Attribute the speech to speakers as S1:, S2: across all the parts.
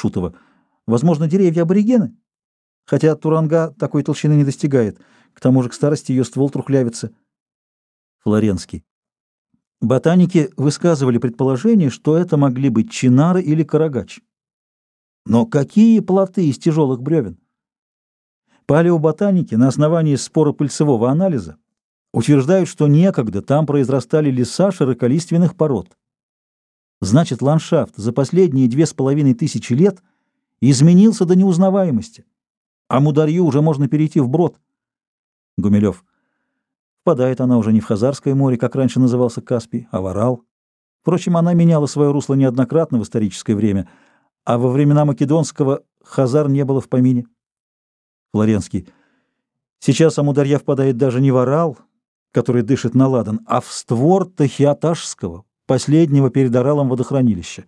S1: Шутова. Возможно, деревья аборигены? Хотя туранга такой толщины не достигает. К тому же к старости ее ствол трухлявится. Флоренский. Ботаники высказывали предположение, что это могли быть чинары или карагач. Но какие плоты из тяжелых бревен? Палеоботаники на основании споропыльцевого анализа утверждают, что некогда там произрастали леса широколиственных пород. Значит, ландшафт за последние две с половиной тысячи лет изменился до неузнаваемости, а Мударью уже можно перейти вброд. Гумилев. Впадает она уже не в Хазарское море, как раньше назывался Каспий, а в Орал. Впрочем, она меняла свое русло неоднократно в историческое время, а во времена Македонского Хазар не было в помине. Флоренский. Сейчас Амударья впадает даже не в Орал, который дышит на ладан, а в створ Тахиаташского, последнего перед Оралом водохранилища.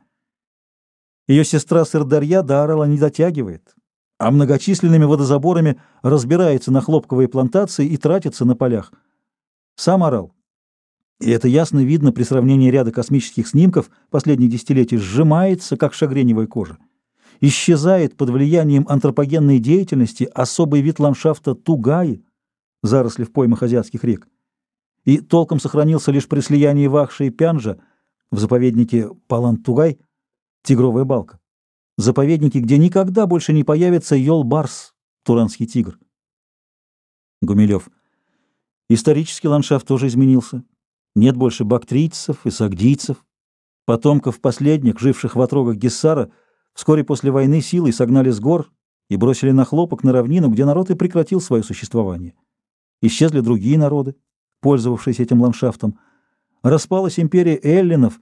S1: Ее сестра Сырдарья до Орала не дотягивает, а многочисленными водозаборами разбирается на хлопковые плантации и тратится на полях. Сам Орал. И это ясно видно при сравнении ряда космических снимков последних десятилетий, сжимается, как шагреневая кожа исчезает под влиянием антропогенной деятельности особый вид ландшафта Тугаи, заросли в поймах азиатских рек, и толком сохранился лишь при слиянии Вахши и Пянжа в заповеднике Палан-Тугай, Тигровая балка, заповеднике, где никогда больше не появится Йол-Барс, Туранский тигр. Гумилев. Исторический ландшафт тоже изменился. Нет больше бактрийцев и сагдийцев, потомков последних, живших в отрогах Гессара, Вскоре после войны силой согнали с гор и бросили на хлопок на равнину, где народ и прекратил свое существование. Исчезли другие народы, пользовавшиеся этим ландшафтом. Распалась империя эллинов,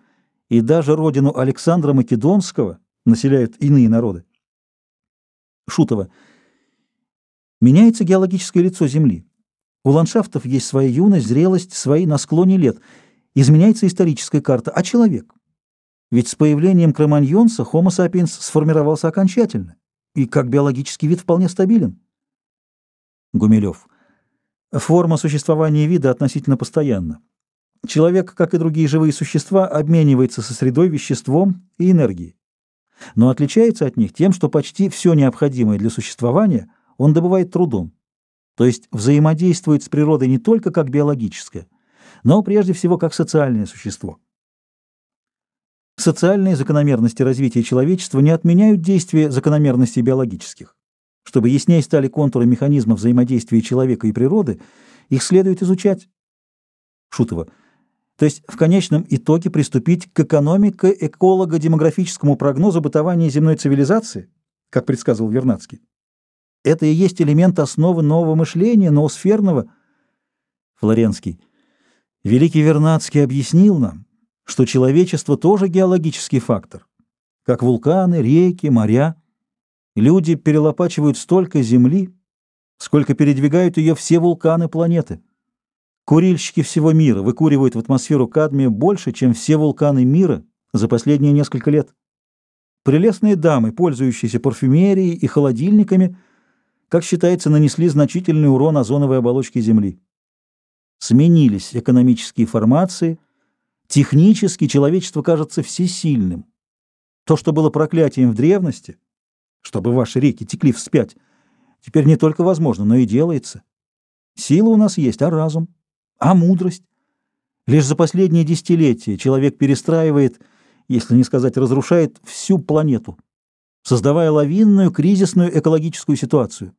S1: и даже родину Александра Македонского населяют иные народы. Шутова. Меняется геологическое лицо Земли. У ландшафтов есть своя юность, зрелость, свои на склоне лет. Изменяется историческая карта. А человек? Ведь с появлением кроманьонца Homo sapiens сформировался окончательно и как биологический вид вполне стабилен. Гумилев. Форма существования вида относительно постоянна. Человек, как и другие живые существа, обменивается со средой веществом и энергией. Но отличается от них тем, что почти все необходимое для существования он добывает трудом. То есть взаимодействует с природой не только как биологическое, но прежде всего как социальное существо. Социальные закономерности развития человечества не отменяют действия закономерностей биологических. Чтобы яснее стали контуры механизма взаимодействия человека и природы, их следует изучать. Шутова. То есть в конечном итоге приступить к экономико-эколого-демографическому прогнозу бытования земной цивилизации, как предсказывал Вернадский. Это и есть элемент основы нового мышления, ноосферного. Флоренский. Великий Вернадский объяснил нам, что человечество тоже геологический фактор, как вулканы, реки, моря. Люди перелопачивают столько земли, сколько передвигают ее все вулканы планеты. Курильщики всего мира выкуривают в атмосферу кадмия больше, чем все вулканы мира за последние несколько лет. Прелестные дамы, пользующиеся парфюмерией и холодильниками, как считается, нанесли значительный урон озоновой оболочке Земли. Сменились экономические формации – Технически человечество кажется всесильным. То, что было проклятием в древности, чтобы ваши реки текли вспять, теперь не только возможно, но и делается. Сила у нас есть, а разум, а мудрость. Лишь за последние десятилетия человек перестраивает, если не сказать разрушает, всю планету, создавая лавинную кризисную экологическую ситуацию.